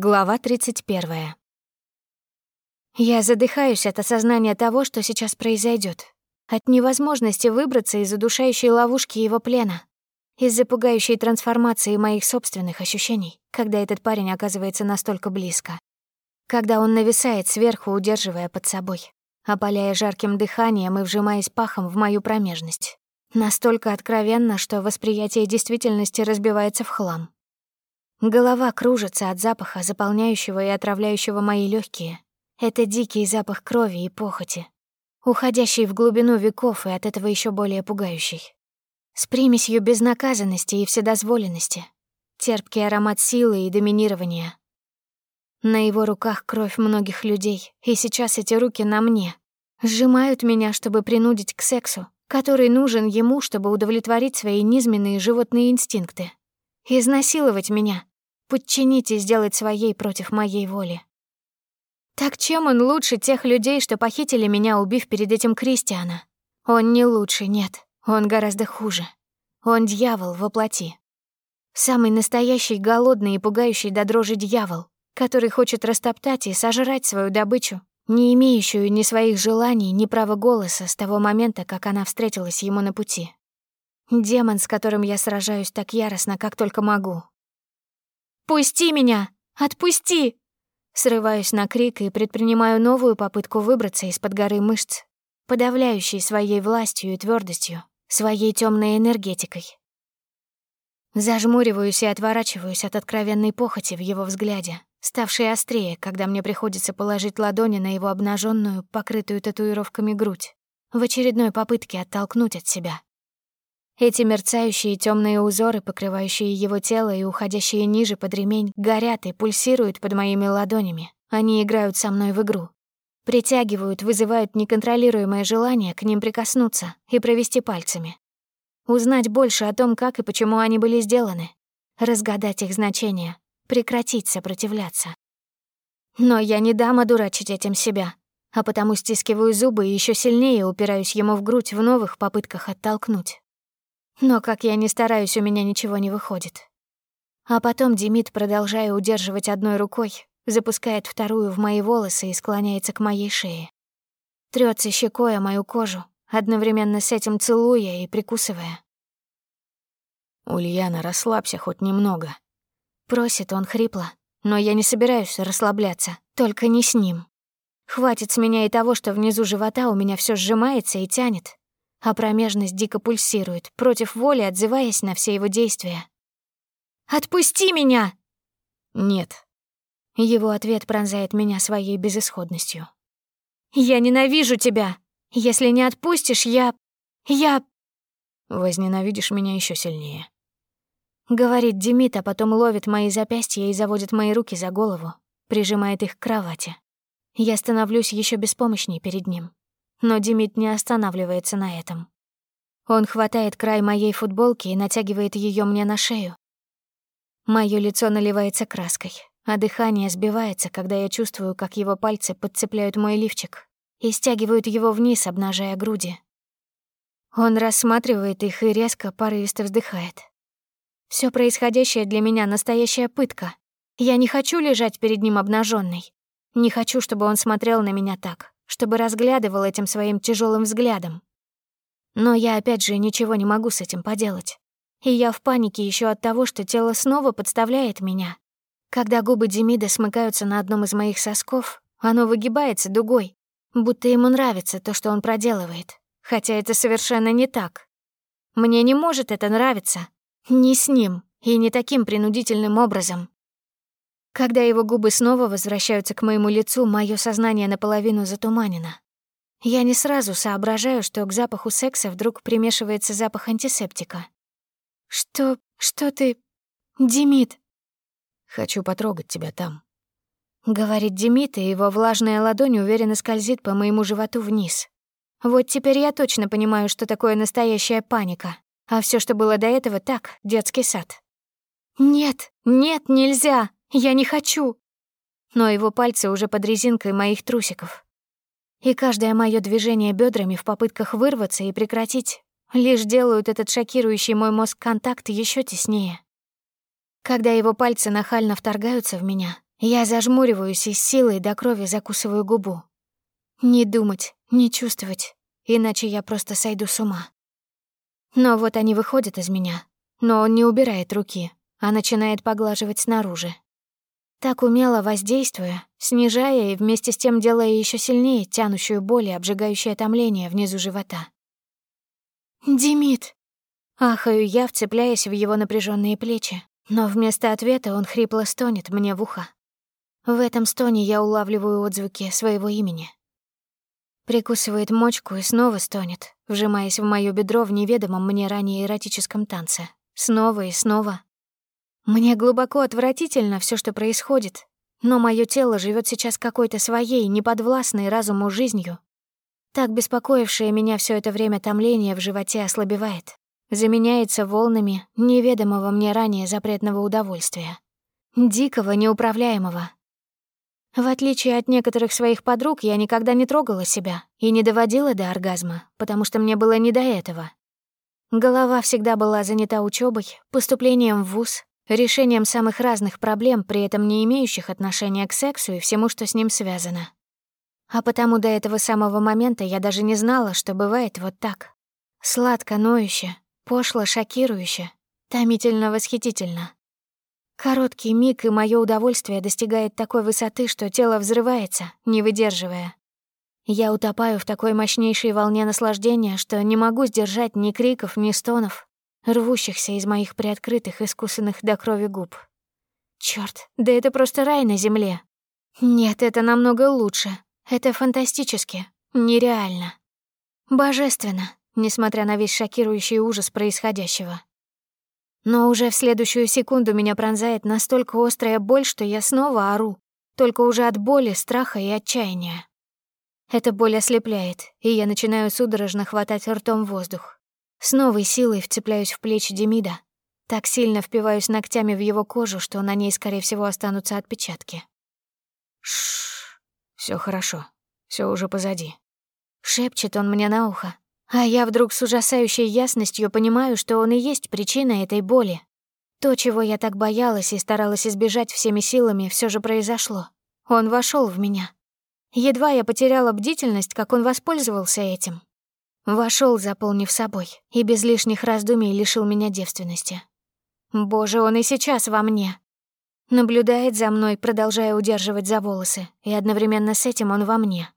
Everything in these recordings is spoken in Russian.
Глава 31. Я задыхаюсь от осознания того, что сейчас произойдет, От невозможности выбраться из удушающей ловушки его плена. Из-за пугающей трансформации моих собственных ощущений, когда этот парень оказывается настолько близко. Когда он нависает сверху, удерживая под собой, опаляя жарким дыханием и вжимаясь пахом в мою промежность. Настолько откровенно, что восприятие действительности разбивается в хлам. Голова кружится от запаха, заполняющего и отравляющего мои легкие. Это дикий запах крови и похоти, уходящий в глубину веков и от этого еще более пугающий. С примесью безнаказанности и вседозволенности. Терпкий аромат силы и доминирования. На его руках кровь многих людей, и сейчас эти руки на мне. Сжимают меня, чтобы принудить к сексу, который нужен ему, чтобы удовлетворить свои низменные животные инстинкты. Изнасиловать меня, подчинить и сделать своей против моей воли. Так чем он лучше тех людей, что похитили меня, убив перед этим Кристиана? Он не лучше, нет. Он гораздо хуже. Он дьявол во плоти. Самый настоящий голодный и пугающий до дрожи дьявол, который хочет растоптать и сожрать свою добычу, не имеющую ни своих желаний, ни права голоса с того момента, как она встретилась ему на пути. Демон, с которым я сражаюсь так яростно, как только могу, «Пусти меня! Отпусти!» Срываюсь на крик и предпринимаю новую попытку выбраться из-под горы мышц, подавляющей своей властью и твердостью, своей темной энергетикой. Зажмуриваюсь и отворачиваюсь от откровенной похоти в его взгляде, ставшей острее, когда мне приходится положить ладони на его обнаженную, покрытую татуировками грудь, в очередной попытке оттолкнуть от себя. Эти мерцающие темные узоры, покрывающие его тело и уходящие ниже под ремень, горят и пульсируют под моими ладонями. Они играют со мной в игру. Притягивают, вызывают неконтролируемое желание к ним прикоснуться и провести пальцами. Узнать больше о том, как и почему они были сделаны. Разгадать их значение. Прекратить сопротивляться. Но я не дам одурачить этим себя, а потому стискиваю зубы и еще сильнее упираюсь ему в грудь в новых попытках оттолкнуть. Но как я не стараюсь, у меня ничего не выходит. А потом Демид, продолжая удерживать одной рукой, запускает вторую в мои волосы и склоняется к моей шее. Трётся щекой о мою кожу, одновременно с этим целуя и прикусывая. «Ульяна, расслабься хоть немного», — просит он хрипло, но я не собираюсь расслабляться, только не с ним. Хватит с меня и того, что внизу живота у меня все сжимается и тянет, а промежность дико пульсирует, против воли отзываясь на все его действия. «Отпусти меня!» «Нет». Его ответ пронзает меня своей безысходностью. «Я ненавижу тебя! Если не отпустишь, я... я...» «Возненавидишь меня еще сильнее», — говорит Демид, а потом ловит мои запястья и заводит мои руки за голову, прижимает их к кровати. Я становлюсь еще беспомощней перед ним. Но Димит не останавливается на этом. Он хватает край моей футболки и натягивает ее мне на шею. Моё лицо наливается краской, а дыхание сбивается, когда я чувствую, как его пальцы подцепляют мой лифчик и стягивают его вниз, обнажая груди. Он рассматривает их и резко, порывисто вздыхает. Все происходящее для меня — настоящая пытка. Я не хочу лежать перед ним обнаженной. Не хочу, чтобы он смотрел на меня так чтобы разглядывал этим своим тяжелым взглядом. Но я опять же ничего не могу с этим поделать. И я в панике еще от того, что тело снова подставляет меня. Когда губы Демида смыкаются на одном из моих сосков, оно выгибается дугой, будто ему нравится то, что он проделывает. Хотя это совершенно не так. Мне не может это нравиться. Не с ним и не таким принудительным образом. Когда его губы снова возвращаются к моему лицу, мое сознание наполовину затуманено. Я не сразу соображаю, что к запаху секса вдруг примешивается запах антисептика. «Что... что ты... Демид?» «Хочу потрогать тебя там», — говорит Демид, и его влажная ладонь уверенно скользит по моему животу вниз. Вот теперь я точно понимаю, что такое настоящая паника, а все, что было до этого, так, детский сад. «Нет, нет, нельзя!» Я не хочу. Но его пальцы уже под резинкой моих трусиков. И каждое мое движение бедрами в попытках вырваться и прекратить лишь делают этот шокирующий мой мозг контакт еще теснее. Когда его пальцы нахально вторгаются в меня, Я зажмуриваюсь и с силой до крови закусываю губу. Не думать, не чувствовать, иначе я просто сойду с ума. Но вот они выходят из меня, но он не убирает руки, а начинает поглаживать снаружи. Так умело воздействуя, снижая и вместе с тем делая еще сильнее тянущую боль и обжигающее томление внизу живота. «Димит!» Ахаю я, вцепляясь в его напряженные плечи, но вместо ответа он хрипло стонет мне в ухо. В этом стоне я улавливаю отзвуки своего имени. Прикусывает мочку и снова стонет, вжимаясь в моё бедро в неведомом мне ранее эротическом танце. Снова и снова. Мне глубоко отвратительно все, что происходит, но мое тело живет сейчас какой-то своей, неподвластной разуму жизнью. Так беспокоившее меня все это время томление в животе ослабевает, заменяется волнами неведомого мне ранее запретного удовольствия. Дикого, неуправляемого, в отличие от некоторых своих подруг, я никогда не трогала себя и не доводила до оргазма, потому что мне было не до этого. Голова всегда была занята учебой, поступлением в ВУЗ, решением самых разных проблем, при этом не имеющих отношения к сексу и всему, что с ним связано. А потому до этого самого момента я даже не знала, что бывает вот так. Сладко ноюще, пошло шокирующе, томительно восхитительно. Короткий миг, и мое удовольствие достигает такой высоты, что тело взрывается, не выдерживая. Я утопаю в такой мощнейшей волне наслаждения, что не могу сдержать ни криков, ни стонов, рвущихся из моих приоткрытых, искусанных до крови губ. Чёрт, да это просто рай на земле. Нет, это намного лучше. Это фантастически, нереально. Божественно, несмотря на весь шокирующий ужас происходящего. Но уже в следующую секунду меня пронзает настолько острая боль, что я снова ору, только уже от боли, страха и отчаяния. Эта боль ослепляет, и я начинаю судорожно хватать ртом воздух. С новой силой вцепляюсь в плечи Демида. Так сильно впиваюсь ногтями в его кожу, что на ней, скорее всего, останутся отпечатки. Шш, все хорошо, все уже позади. Шепчет он мне на ухо, а я вдруг с ужасающей ясностью понимаю, что он и есть причина этой боли. То, чего я так боялась и старалась избежать всеми силами, все же произошло. Он вошел в меня. Едва я потеряла бдительность, как он воспользовался этим. Вошел, заполнив собой, и без лишних раздумий лишил меня девственности. Боже, он и сейчас во мне. Наблюдает за мной, продолжая удерживать за волосы, и одновременно с этим он во мне.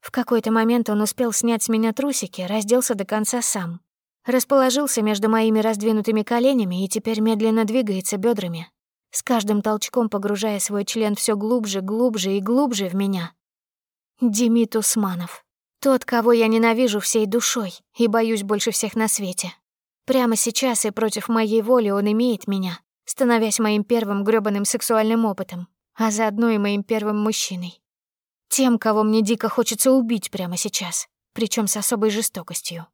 В какой-то момент он успел снять с меня трусики, разделся до конца сам. Расположился между моими раздвинутыми коленями и теперь медленно двигается бедрами, с каждым толчком погружая свой член все глубже, глубже и глубже в меня. Демид Усманов. Тот, кого я ненавижу всей душой и боюсь больше всех на свете. Прямо сейчас и против моей воли он имеет меня, становясь моим первым грёбаным сексуальным опытом, а заодно и моим первым мужчиной. Тем, кого мне дико хочется убить прямо сейчас, причем с особой жестокостью.